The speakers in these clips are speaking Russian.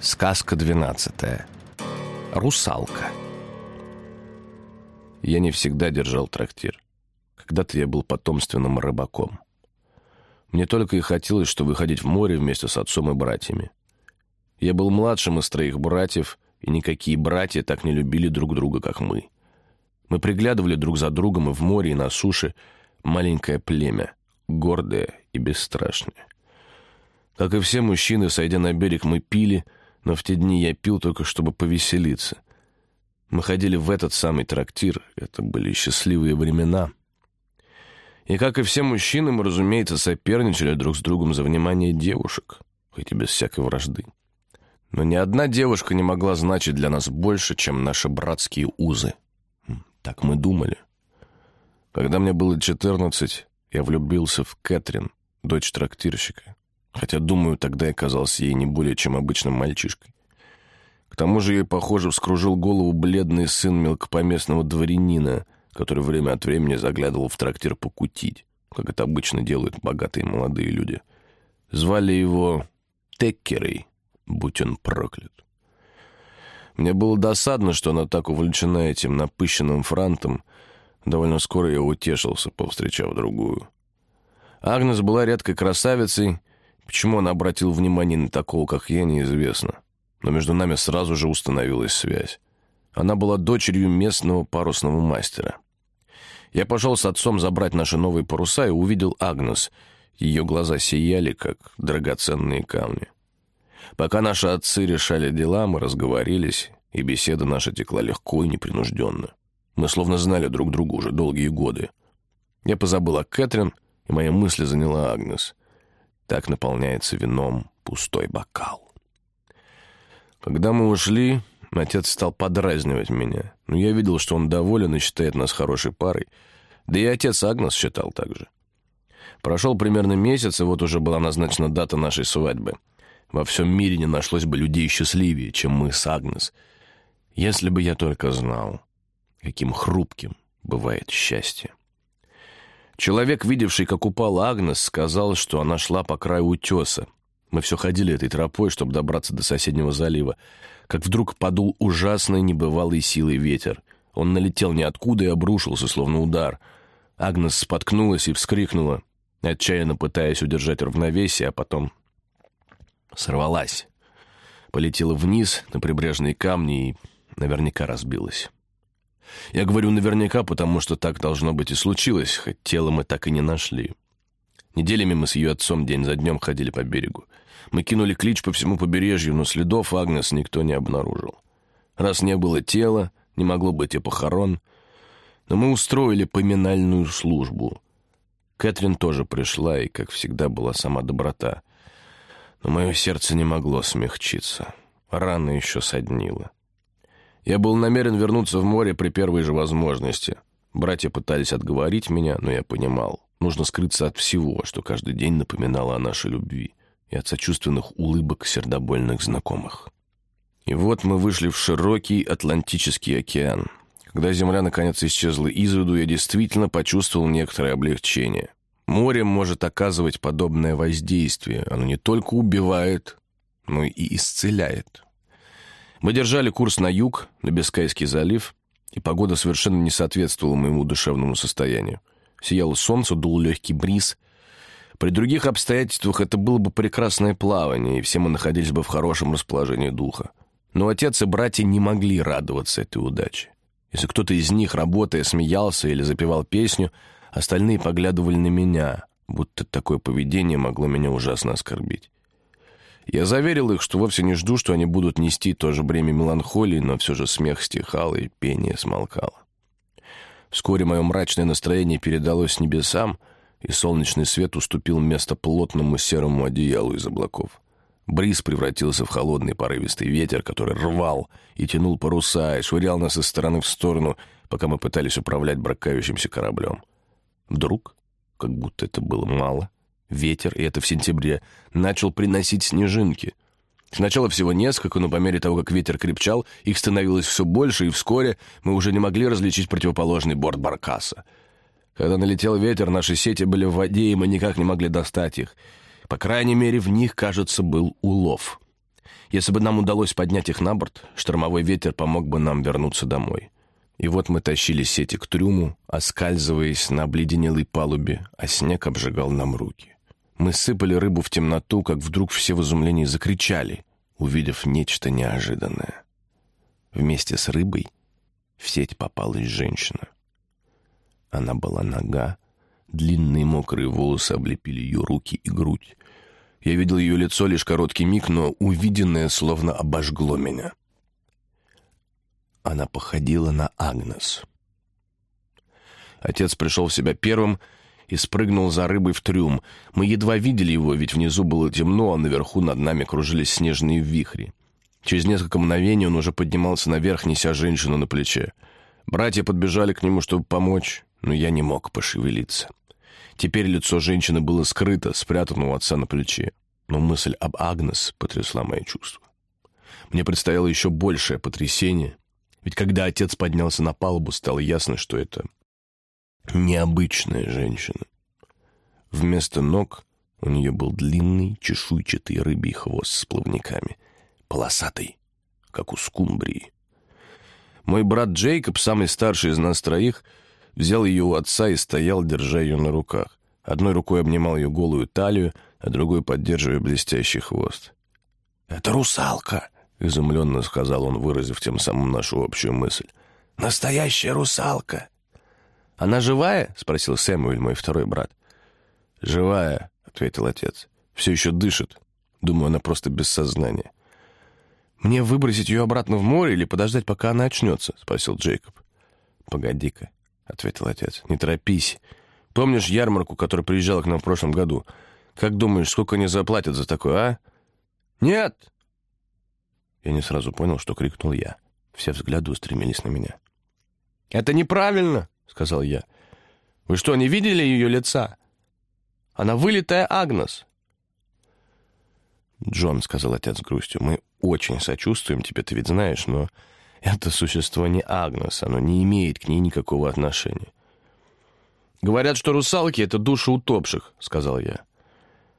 Сказка двенадцатая. Русалка. Я не всегда держал трактир. Когда-то я был потомственным рыбаком. Мне только и хотелось, что выходить в море вместе с отцом и братьями. Я был младшим из троих братьев, и никакие братья так не любили друг друга, как мы. Мы приглядывали друг за другом и в море, и на суше. Маленькое племя, гордое и бесстрашное. Как и все мужчины, сойдя на берег, мы пили — но в те дни я пил только, чтобы повеселиться. Мы ходили в этот самый трактир, это были счастливые времена. И, как и все мужчины, мы, разумеется, соперничали друг с другом за внимание девушек, хоть и без всякой вражды. Но ни одна девушка не могла значить для нас больше, чем наши братские узы. Так мы думали. Когда мне было четырнадцать, я влюбился в Кэтрин, дочь трактирщика хотя, думаю, тогда я казался ей не более чем обычным мальчишкой. К тому же ей, похоже, вскружил голову бледный сын мелкопоместного дворянина, который время от времени заглядывал в трактир покутить, как это обычно делают богатые молодые люди. Звали его Теккерой, будь он проклят. Мне было досадно, что она так увлечена этим напыщенным франтом. Довольно скоро я утешился, повстречав другую. Агнес была редкой красавицей, Почему он обратил внимание на такого, как я, неизвестно. Но между нами сразу же установилась связь. Она была дочерью местного парусного мастера. Я пошел с отцом забрать наши новые паруса и увидел Агнес. Ее глаза сияли, как драгоценные камни. Пока наши отцы решали дела, мы разговорились, и беседа наша текла легко и непринужденно. Мы словно знали друг друга уже долгие годы. Я позабыл о Кэтрин, и мои мысли заняла Агнес. Так наполняется вином пустой бокал. Когда мы ушли, отец стал подразнивать меня. Но я видел, что он доволен и считает нас хорошей парой. Да и отец Агнес считал так же. Прошел примерно месяц, и вот уже была назначена дата нашей свадьбы. Во всем мире не нашлось бы людей счастливее, чем мы с Агнес. Если бы я только знал, каким хрупким бывает счастье. Человек, видевший, как упала Агнес, сказал, что она шла по краю утеса. Мы все ходили этой тропой, чтобы добраться до соседнего залива, как вдруг подул ужасный небывалый силой ветер. Он налетел ниоткуда и обрушился, словно удар. Агнес споткнулась и вскрикнула, отчаянно пытаясь удержать равновесие, а потом сорвалась. Полетела вниз на прибрежные камни и наверняка разбилась. Я говорю наверняка, потому что так должно быть и случилось, хоть тело мы так и не нашли. Неделями мы с ее отцом день за днем ходили по берегу. Мы кинули клич по всему побережью, но следов Агнес никто не обнаружил. Раз не было тела, не могло быть и похорон. Но мы устроили поминальную службу. Кэтрин тоже пришла и, как всегда, была сама доброта. Но мое сердце не могло смягчиться. Рана еще соднила. Я был намерен вернуться в море при первой же возможности. Братья пытались отговорить меня, но я понимал, нужно скрыться от всего, что каждый день напоминало о нашей любви, и от сочувственных улыбок сердобольных знакомых. И вот мы вышли в широкий Атлантический океан. Когда земля наконец исчезла из виду, я действительно почувствовал некоторое облегчение. Море может оказывать подобное воздействие. Оно не только убивает, но и исцеляет. Мы держали курс на юг, на Бискайский залив, и погода совершенно не соответствовала моему душевному состоянию. Сияло солнце, дул легкий бриз. При других обстоятельствах это было бы прекрасное плавание, и все мы находились бы в хорошем расположении духа. Но отец и братья не могли радоваться этой удаче. Если кто-то из них, работая, смеялся или запевал песню, остальные поглядывали на меня, будто такое поведение могло меня ужасно оскорбить. Я заверил их, что вовсе не жду, что они будут нести то же бремя меланхолии, но все же смех стихал и пение смолкало. Вскоре мое мрачное настроение передалось небесам, и солнечный свет уступил место плотному серому одеялу из облаков. Бриз превратился в холодный порывистый ветер, который рвал и тянул паруса и швырял нас из стороны в сторону, пока мы пытались управлять бракающимся кораблем. Вдруг, как будто это было мало, Ветер, и это в сентябре, начал приносить снежинки. Сначала всего несколько, но по мере того, как ветер крепчал, их становилось все больше, и вскоре мы уже не могли различить противоположный борт баркаса. Когда налетел ветер, наши сети были в воде, и мы никак не могли достать их. По крайней мере, в них, кажется, был улов. Если бы нам удалось поднять их на борт, штормовой ветер помог бы нам вернуться домой. И вот мы тащили сети к трюму, оскальзываясь на обледенелой палубе, а снег обжигал нам руки. Мы сыпали рыбу в темноту, как вдруг все в изумлении закричали, увидев нечто неожиданное. Вместе с рыбой в сеть попалась женщина. Она была нога, длинные мокрые волосы облепили ее руки и грудь. Я видел ее лицо лишь короткий миг, но увиденное словно обожгло меня. Она походила на Агнес. Отец пришел в себя первым и спрыгнул за рыбой в трюм. Мы едва видели его, ведь внизу было темно, а наверху над нами кружились снежные вихри. Через несколько мгновений он уже поднимался наверх, неся женщину на плече. Братья подбежали к нему, чтобы помочь, но я не мог пошевелиться. Теперь лицо женщины было скрыто, спрятано у отца на плече. Но мысль об Агнес потрясла мои чувства. Мне предстояло еще большее потрясение, ведь когда отец поднялся на палубу, стало ясно, что это необычная женщина. Вместо ног у нее был длинный чешуйчатый рыбий хвост с плавниками, полосатый, как у скумбрии. Мой брат Джейкоб, самый старший из нас троих, взял ее у отца и стоял, держа ее на руках. Одной рукой обнимал ее голую талию, а другой поддерживая блестящий хвост. «Это русалка!» — изумленно сказал он, выразив тем самым нашу общую мысль. «Настоящая русалка!» «Она живая?» — спросил Сэмюэль, мой второй брат. «Живая», — ответил отец. «Все еще дышит. Думаю, она просто без сознания». «Мне выбросить ее обратно в море или подождать, пока она очнется?» — спросил Джейкоб. «Погоди-ка», — ответил отец. «Не торопись. Помнишь ярмарку, которая приезжала к нам в прошлом году? Как думаешь, сколько они заплатят за такое, а?» «Нет!» Я не сразу понял, что крикнул я. Все взгляды устремились на меня. «Это неправильно!» — сказал я. «Вы что, не видели ее лица? Она вылитая Агнес!» «Джон», — сказал отец с грустью, — «мы очень сочувствуем тебе, ты ведь знаешь, но это существо не Агнес, оно не имеет к ней никакого отношения». «Говорят, что русалки — это души утопших», — сказал я.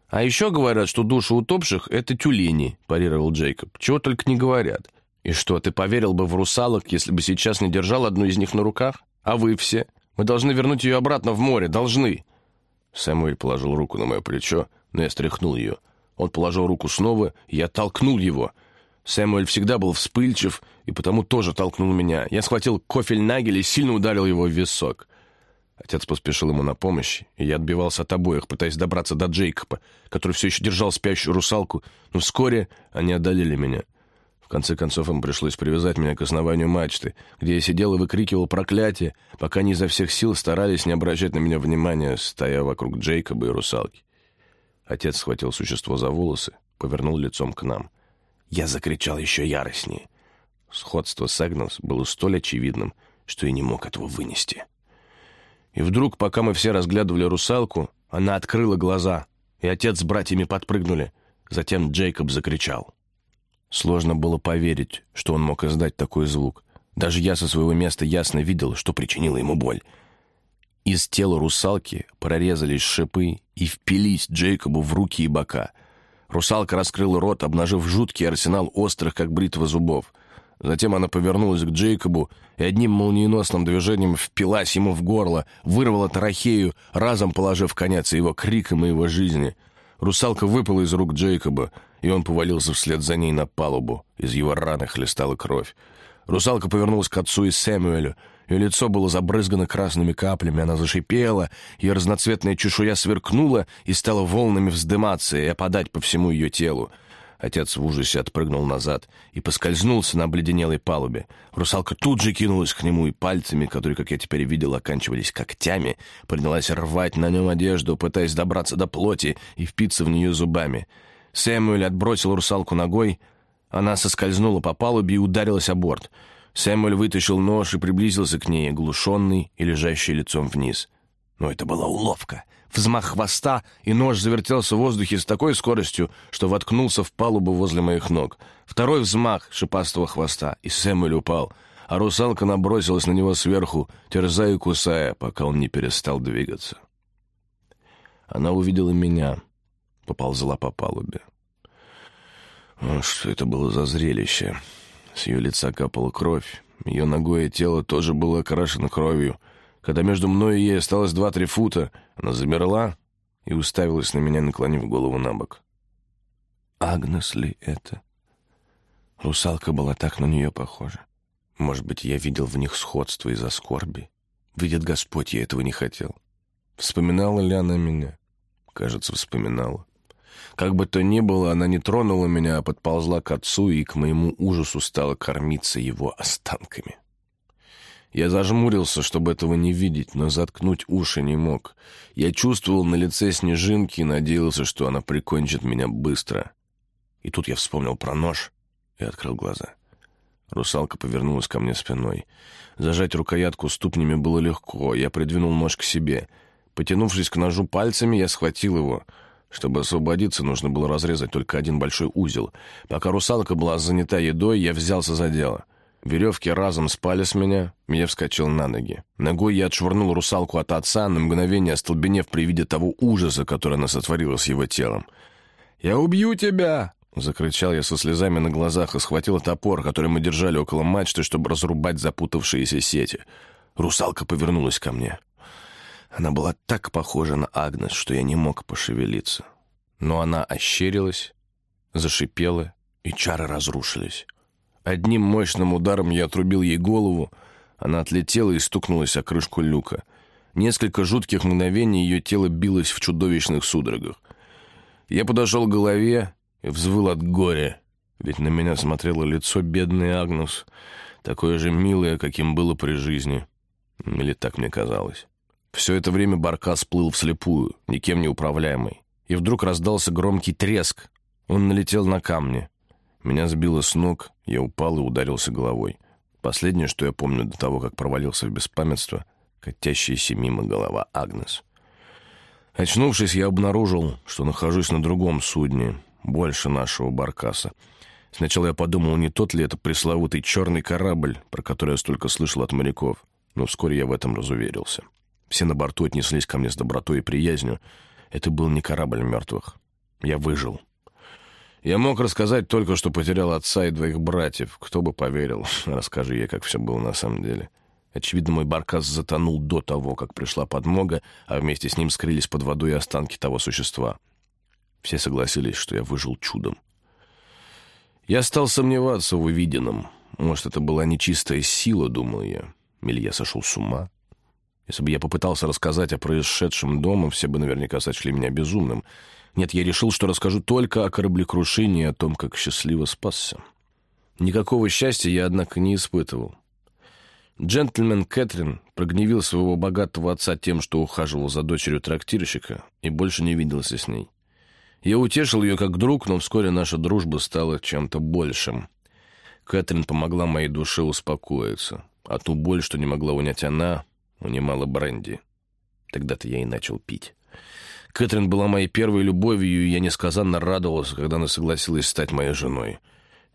«А еще говорят, что души утопших — это тюлени», — парировал Джейкоб. «Чего только не говорят. И что, ты поверил бы в русалок, если бы сейчас не держал одну из них на руках? А вы все? Мы должны вернуть ее обратно в море, должны». Самуэль положил руку на мое плечо, но я стряхнул ее. Он положил руку снова, и я толкнул его. Сэмуэль всегда был вспыльчив, и потому тоже толкнул меня. Я схватил кофель-нагель и сильно ударил его в висок. Отец поспешил ему на помощь, и я отбивался от обоих, пытаясь добраться до Джейкоба, который все еще держал спящую русалку, но вскоре они одолели меня. В конце концов, им пришлось привязать меня к основанию мачты, где я сидел и выкрикивал проклятие, пока они изо всех сил старались не обращать на меня внимания, стоя вокруг Джейкоба и русалки. Отец схватил существо за волосы, повернул лицом к нам. Я закричал еще яростнее. Сходство с Агнес было столь очевидным, что я не мог этого вынести. И вдруг, пока мы все разглядывали русалку, она открыла глаза, и отец с братьями подпрыгнули. Затем Джейкоб закричал. Сложно было поверить, что он мог издать такой звук. Даже я со своего места ясно видел, что причинило ему боль. Из тела русалки прорезались шипы и впились Джейкобу в руки и бока. Русалка раскрыла рот, обнажив жуткий арсенал острых, как бритва зубов. Затем она повернулась к Джейкобу и одним молниеносным движением впилась ему в горло, вырвала трахею, разом положив конец его крикам и его жизни. Русалка выпала из рук Джейкоба, и он повалился вслед за ней на палубу. Из его раны хлестала кровь. Русалка повернулась к отцу и Сэмюэлю. Ее лицо было забрызгано красными каплями, она зашипела, ее разноцветная чешуя сверкнула и стала волнами вздыматься и опадать по всему ее телу. Отец в ужасе отпрыгнул назад и поскользнулся на обледенелой палубе. Русалка тут же кинулась к нему и пальцами, которые, как я теперь видел, оканчивались когтями, принялась рвать на нем одежду, пытаясь добраться до плоти и впиться в нее зубами. Сэмюэль отбросил русалку ногой, она соскользнула по палубе и ударилась о борт. Сэмюэль вытащил нож и приблизился к ней, оглушенный и лежащий лицом вниз. Но это была уловка — взмах хвоста, и нож завертелся в воздухе с такой скоростью, что воткнулся в палубу возле моих ног. Второй взмах шипастого хвоста, и Сэмюэль упал, а русалка набросилась на него сверху, терзая и кусая, пока он не перестал двигаться. Она увидела меня, поползла по палубе. О, что это было за зрелище? С ее лица капала кровь. Ее ногое тело тоже было окрашено кровью. Когда между мной и ей осталось два-три фута, она замерла и уставилась на меня, наклонив голову на бок. Агнес ли это? Русалка была так на нее похожа. Может быть, я видел в них сходство из-за скорби. Видит Господь, я этого не хотел. Вспоминала ли она меня? Кажется, вспоминала. Как бы то ни было, она не тронула меня, а подползла к отцу и к моему ужасу стала кормиться его останками. Я зажмурился, чтобы этого не видеть, но заткнуть уши не мог. Я чувствовал на лице снежинки и надеялся, что она прикончит меня быстро. И тут я вспомнил про нож и открыл глаза. Русалка повернулась ко мне спиной. Зажать рукоятку ступнями было легко. Я придвинул нож к себе. Потянувшись к ножу пальцами, я схватил его — чтобы освободиться, нужно было разрезать только один большой узел. Пока русалка была занята едой, я взялся за дело. Веревки разом спали с меня, я вскочил на ноги. Ногой я отшвырнул русалку от отца, на мгновение остолбенев при виде того ужаса, который она сотворила с его телом. «Я убью тебя!» — закричал я со слезами на глазах и схватил топор, который мы держали около мачты, чтобы разрубать запутавшиеся сети. Русалка повернулась ко мне. Она была так похожа на Агнес, что я не мог пошевелиться. Но она ощерилась, зашипела, и чары разрушились. Одним мощным ударом я отрубил ей голову, она отлетела и стукнулась о крышку люка. Несколько жутких мгновений ее тело билось в чудовищных судорогах. Я подошел к голове и взвыл от горя, ведь на меня смотрело лицо бедной Агнус, такое же милое, каким было при жизни. Или так мне казалось. Все это время Баркас плыл вслепую, никем не управляемый. И вдруг раздался громкий треск. Он налетел на камни. Меня сбило с ног, я упал и ударился головой. Последнее, что я помню до того, как провалился в беспамятство, катящаяся мимо голова Агнес. Очнувшись, я обнаружил, что нахожусь на другом судне, больше нашего Баркаса. Сначала я подумал, не тот ли это пресловутый черный корабль, про который я столько слышал от моряков, но вскоре я в этом разуверился. Все на борту отнеслись ко мне с добротой и приязнью. Это был не корабль мертвых. Я выжил. Я мог рассказать только, что потерял отца и двоих братьев. Кто бы поверил, расскажи я, как все было на самом деле. Очевидно, мой баркас затонул до того, как пришла подмога, а вместе с ним скрылись под водой останки того существа. Все согласились, что я выжил чудом. Я стал сомневаться в увиденном. Может, это была нечистая сила, думал я. Или я сошел с ума? Если бы я попытался рассказать о происшедшем дома, все бы наверняка сочли меня безумным. Нет, я решил, что расскажу только о кораблекрушении и о том, как счастливо спасся. Никакого счастья я, однако, не испытывал. Джентльмен Кэтрин прогневил своего богатого отца тем, что ухаживал за дочерью трактирщика и больше не виделся с ней. Я утешил ее как друг, но вскоре наша дружба стала чем-то большим. Кэтрин помогла моей душе успокоиться, а ту боль, что не могла унять она, унимала бренди. Тогда-то я и начал пить. Кэтрин была моей первой любовью, и я несказанно радовался, когда она согласилась стать моей женой.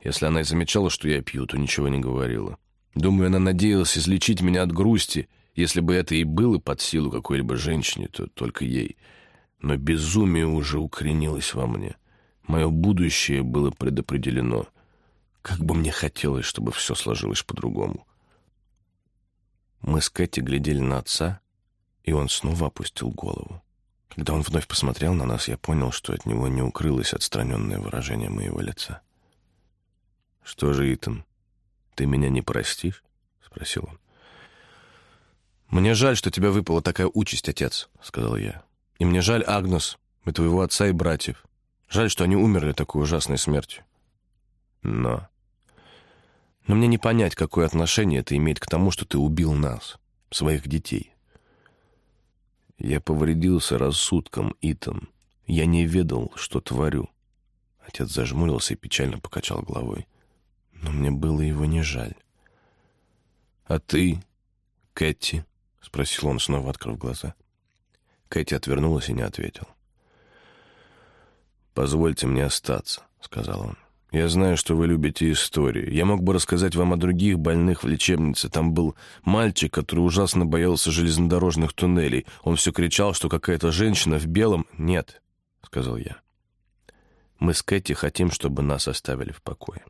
Если она и замечала, что я пью, то ничего не говорила. Думаю, она надеялась излечить меня от грусти. Если бы это и было под силу какой-либо женщине, то только ей. Но безумие уже укоренилось во мне. Мое будущее было предопределено. Как бы мне хотелось, чтобы все сложилось по-другому. Мы с Кэти глядели на отца, и он снова опустил голову. Когда он вновь посмотрел на нас, я понял, что от него не укрылось отстраненное выражение моего лица. «Что же, Итан, ты меня не простишь?» — спросил он. «Мне жаль, что тебя выпала такая участь, отец», — сказал я. «И мне жаль, Агнес, и твоего отца и братьев. Жаль, что они умерли такой ужасной смертью». «Но но мне не понять, какое отношение это имеет к тому, что ты убил нас, своих детей. Я повредился рассудком, Итан. Я не ведал, что творю. Отец зажмурился и печально покачал головой. Но мне было его не жаль. «А ты, Кэти?» — спросил он, снова открыв глаза. Кэти отвернулась и не ответил. «Позвольте мне остаться», — сказал он. Я знаю, что вы любите истории. Я мог бы рассказать вам о других больных в лечебнице. Там был мальчик, который ужасно боялся железнодорожных туннелей. Он все кричал, что какая-то женщина в белом... Нет, — сказал я. Мы с Кэти хотим, чтобы нас оставили в покое».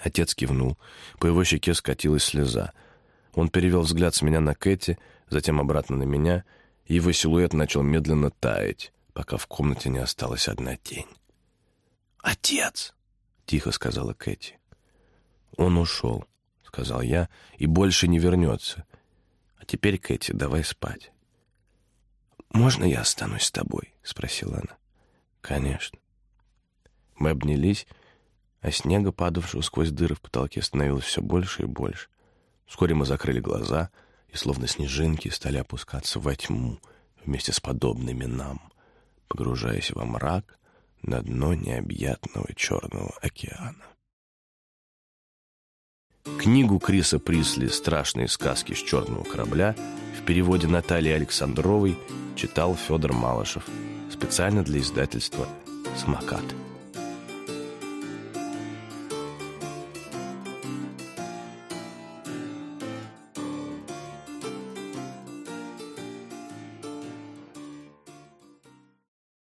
Отец кивнул. По его щеке скатилась слеза. Он перевел взгляд с меня на Кэти, затем обратно на меня, и его силуэт начал медленно таять, пока в комнате не осталась одна тень. «Отец!» — тихо сказала Кэти. «Он ушел», — сказал я, — «и больше не вернется. А теперь, Кэти, давай спать». «Можно я останусь с тобой?» — спросила она. «Конечно». Мы обнялись, а снега, падавшего сквозь дыры в потолке, становилось все больше и больше. Вскоре мы закрыли глаза и, словно снежинки, стали опускаться во тьму вместе с подобными нам, погружаясь во мрак на дно необъятного черного океана. Книгу Криса Присли «Страшные сказки с черного корабля» в переводе Натальи Александровой читал Федор Малышев специально для издательства «Самокат».